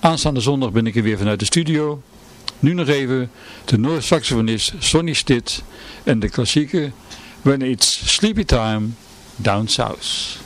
Aanstaande zondag ben ik er weer vanuit de studio. Nu nog even de Noord-saxofonist Sonny Stitt en de klassieke When It's Sleepy Time Down South.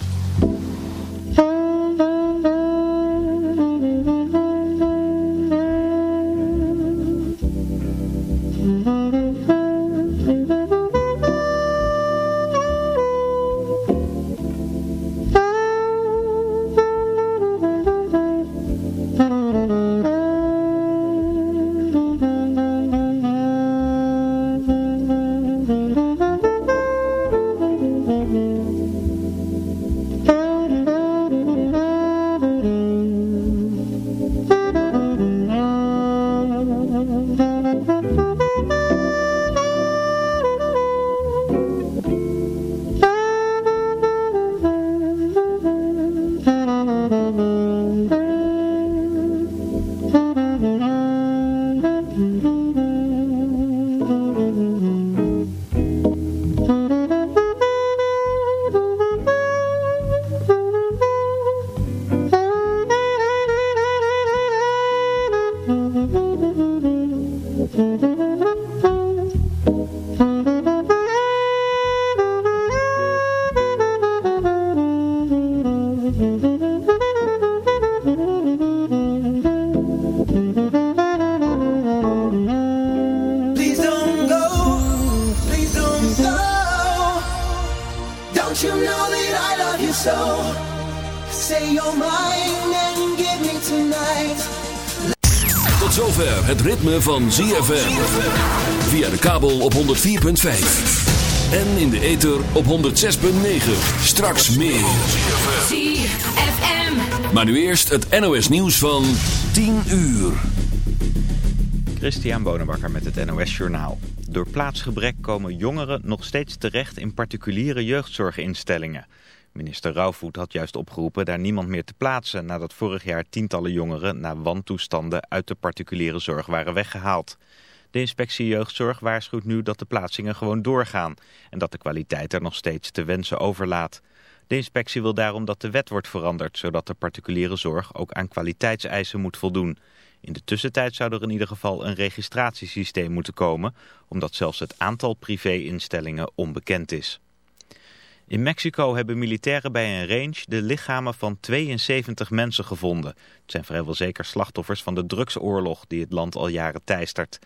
Van ZFM. Via de kabel op 104.5. En in de ether op 106.9. Straks meer. ZFM. Maar nu eerst het NOS nieuws van 10 uur. Christian Bonenbakker met het NOS Journaal. Door plaatsgebrek komen jongeren nog steeds terecht in particuliere jeugdzorginstellingen. Minister Rauwvoet had juist opgeroepen daar niemand meer te plaatsen... nadat vorig jaar tientallen jongeren na wantoestanden uit de particuliere zorg waren weggehaald. De inspectie jeugdzorg waarschuwt nu dat de plaatsingen gewoon doorgaan... en dat de kwaliteit er nog steeds te wensen overlaat. De inspectie wil daarom dat de wet wordt veranderd... zodat de particuliere zorg ook aan kwaliteitseisen moet voldoen. In de tussentijd zou er in ieder geval een registratiesysteem moeten komen... omdat zelfs het aantal privé-instellingen onbekend is. In Mexico hebben militairen bij een range de lichamen van 72 mensen gevonden. Het zijn vrijwel zeker slachtoffers van de drugsoorlog die het land al jaren teistert.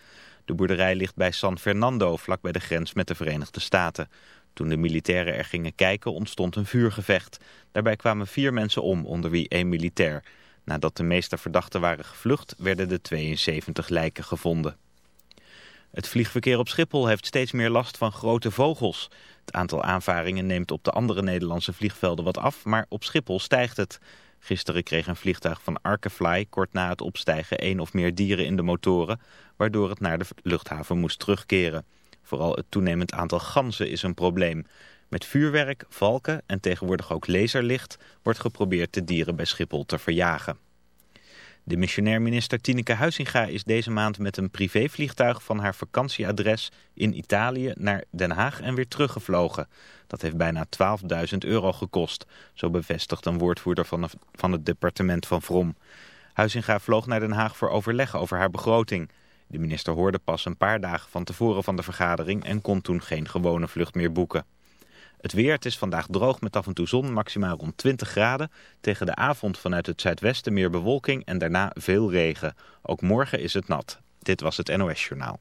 De boerderij ligt bij San Fernando, vlakbij de grens met de Verenigde Staten. Toen de militairen er gingen kijken ontstond een vuurgevecht. Daarbij kwamen vier mensen om, onder wie één militair. Nadat de meeste verdachten waren gevlucht, werden de 72 lijken gevonden. Het vliegverkeer op Schiphol heeft steeds meer last van grote vogels. Het aantal aanvaringen neemt op de andere Nederlandse vliegvelden wat af, maar op Schiphol stijgt het. Gisteren kreeg een vliegtuig van Arkefly kort na het opstijgen één of meer dieren in de motoren, waardoor het naar de luchthaven moest terugkeren. Vooral het toenemend aantal ganzen is een probleem. Met vuurwerk, valken en tegenwoordig ook laserlicht wordt geprobeerd de dieren bij Schiphol te verjagen. De missionair minister Tineke Huizinga is deze maand met een privévliegtuig van haar vakantieadres in Italië naar Den Haag en weer teruggevlogen. Dat heeft bijna 12.000 euro gekost, zo bevestigt een woordvoerder van, het departement van Vrom. Huizinga vloog naar Den Haag voor overleg over haar begroting. De minister hoorde pas een paar dagen van tevoren van de vergadering en kon toen geen gewone vlucht meer boeken. Het weer, het is vandaag droog met af en toe zon, maximaal rond 20 graden. Tegen de avond vanuit het zuidwesten meer bewolking en daarna veel regen. Ook morgen is het nat. Dit was het NOS Journaal.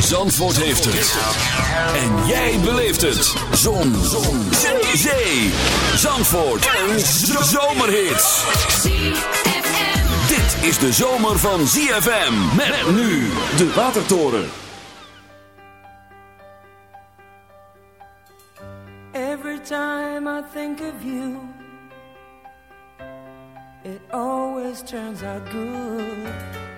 Zandvoort heeft het. En jij beleeft het. Zon. Zon. Zee. Zandvoort. Een zomerhit. Dit is de zomer van ZFM. Met nu de Watertoren. Every time I think of you, it always turns out good.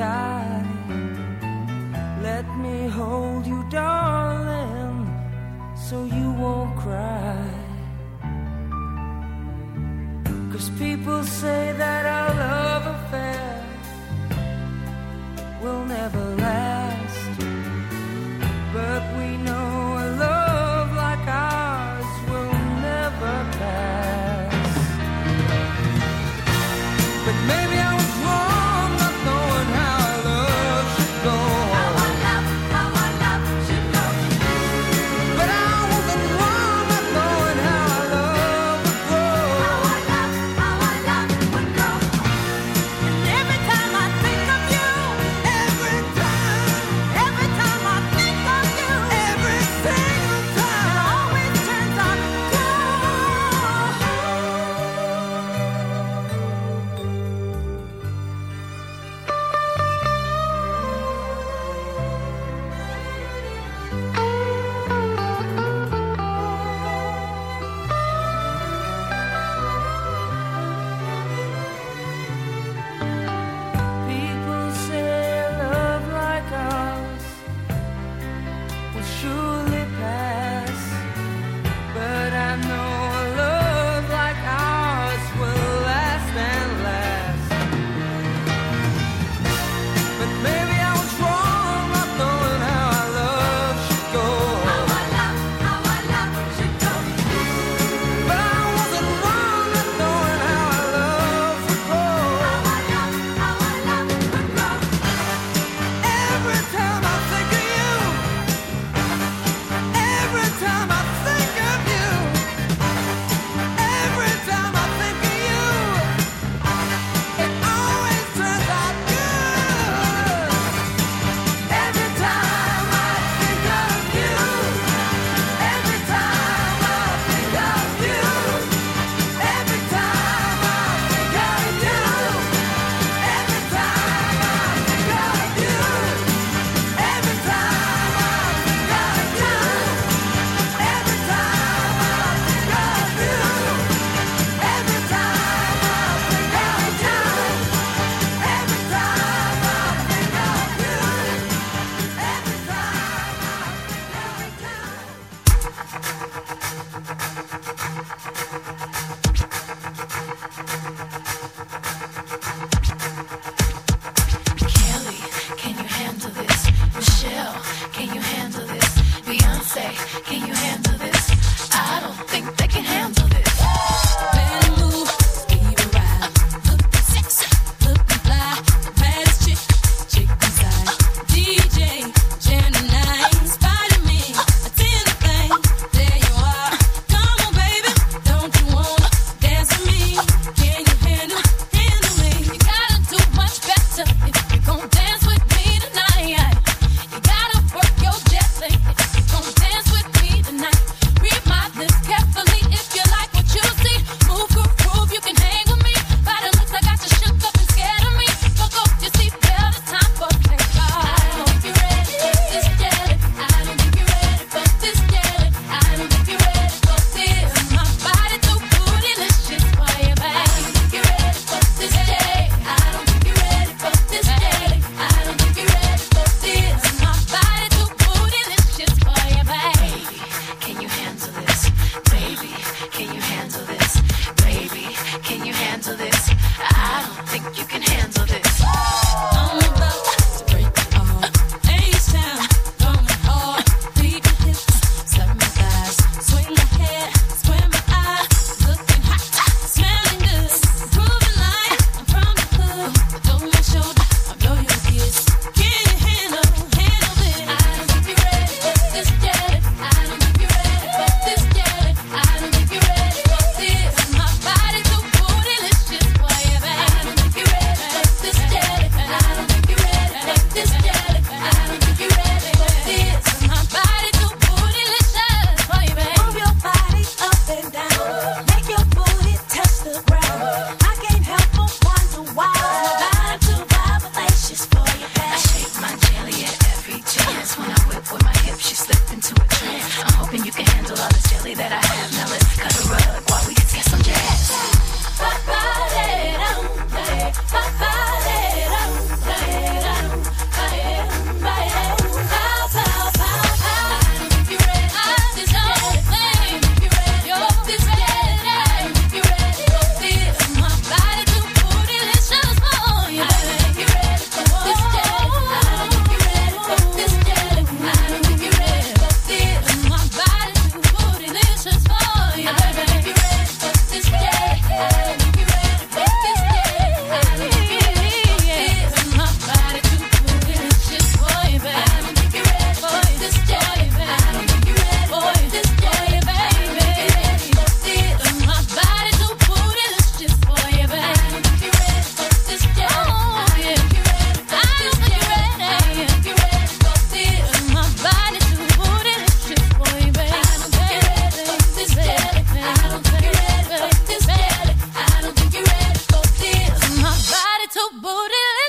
Die. Let me hold you, darling, so you won't cry. Cause people say that our love affair will never last. But we know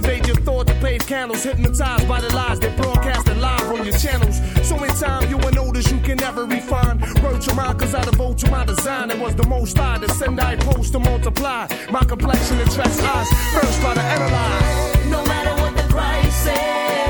Invade your thought to pave candles. Hypnotized by the lies they broadcasted live on your channels. So in time, you will notice you can never refine. Wrote your mind, cause I devote to my design. It was the most I to send, I post to multiply. My complexion attracts eyes. First, try to analyze. No matter what the price is,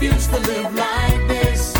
Refuse to live like this.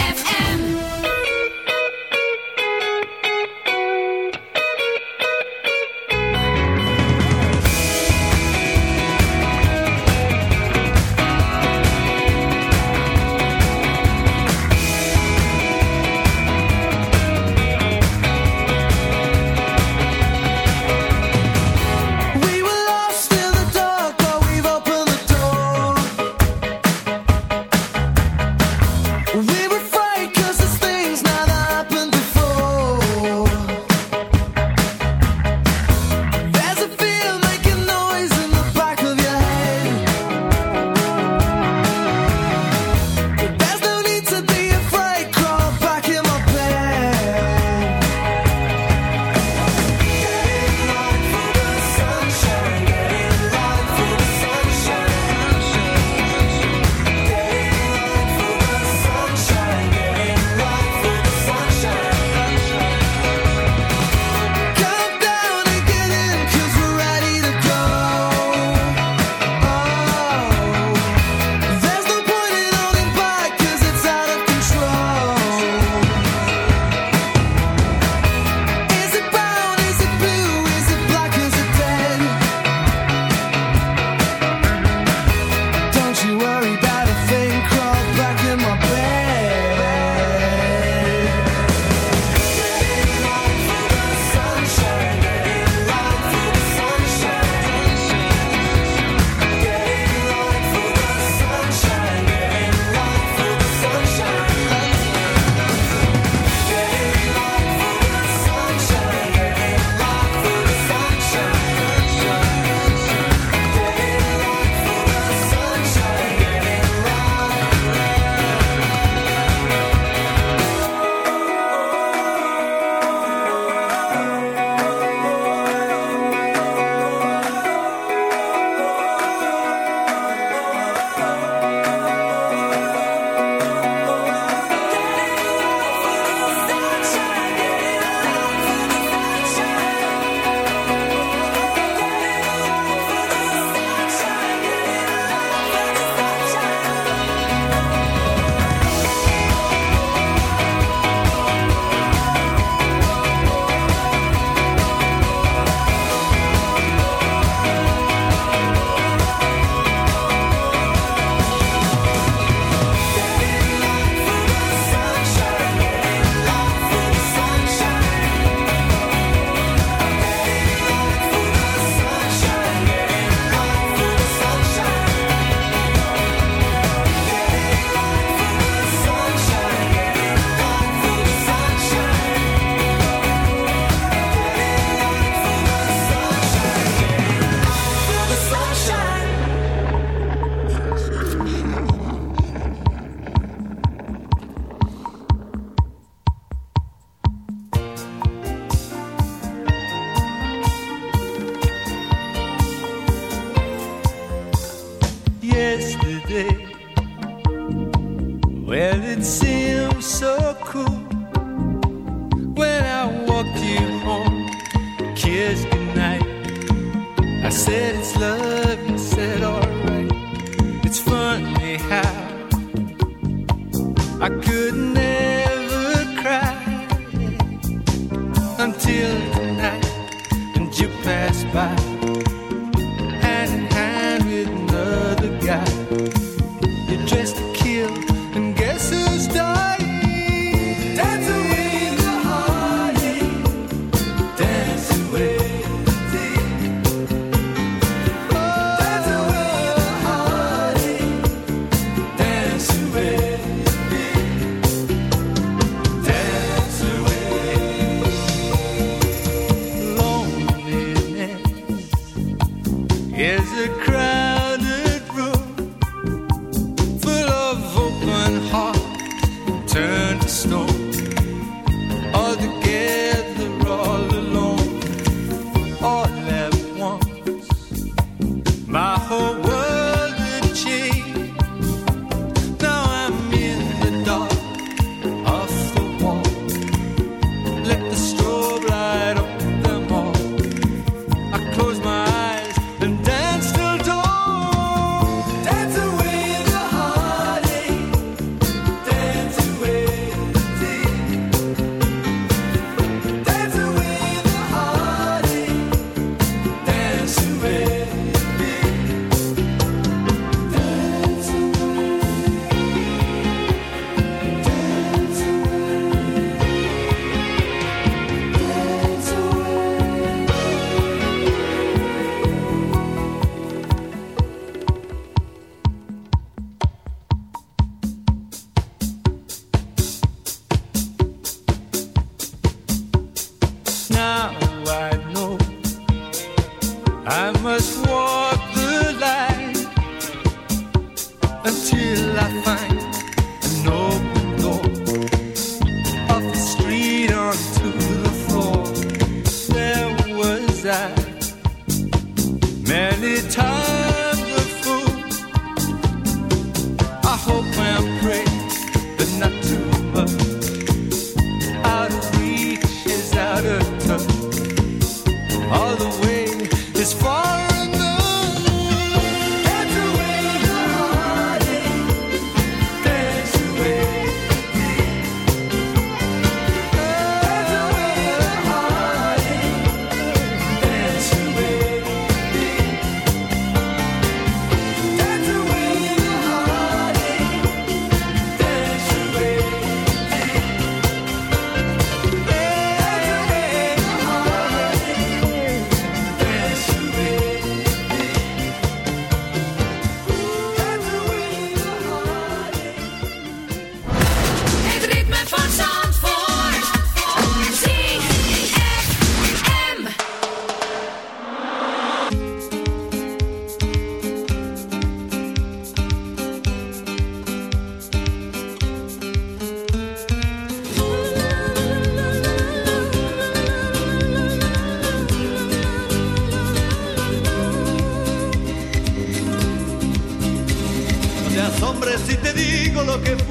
Well, it seemed so cool when I walked you home, kissed goodnight. I said it's love, you said alright. It's funny how I couldn't.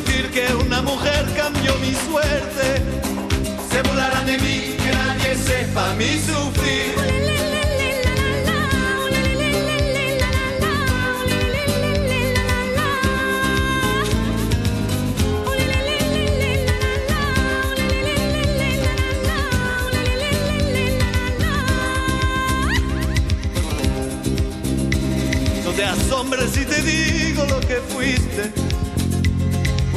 Decir que una mujer cambió mi suerte. Se burlarán de mí, que nadie sepa mi sufrir. No te asombres si te digo lo que fuiste.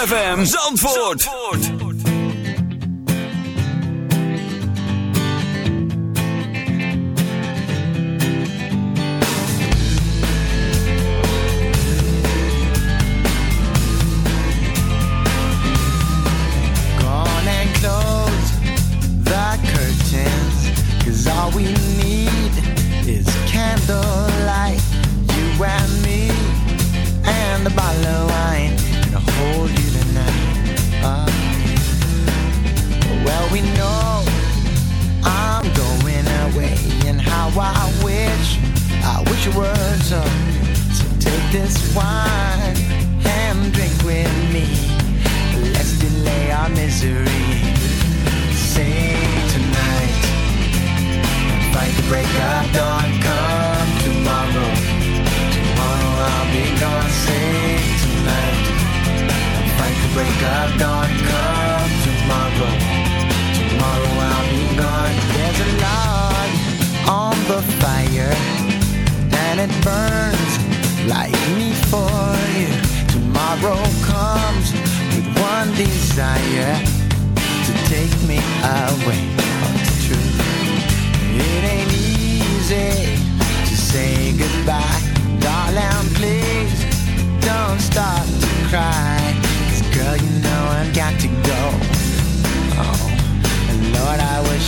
ZFM Zandvoort.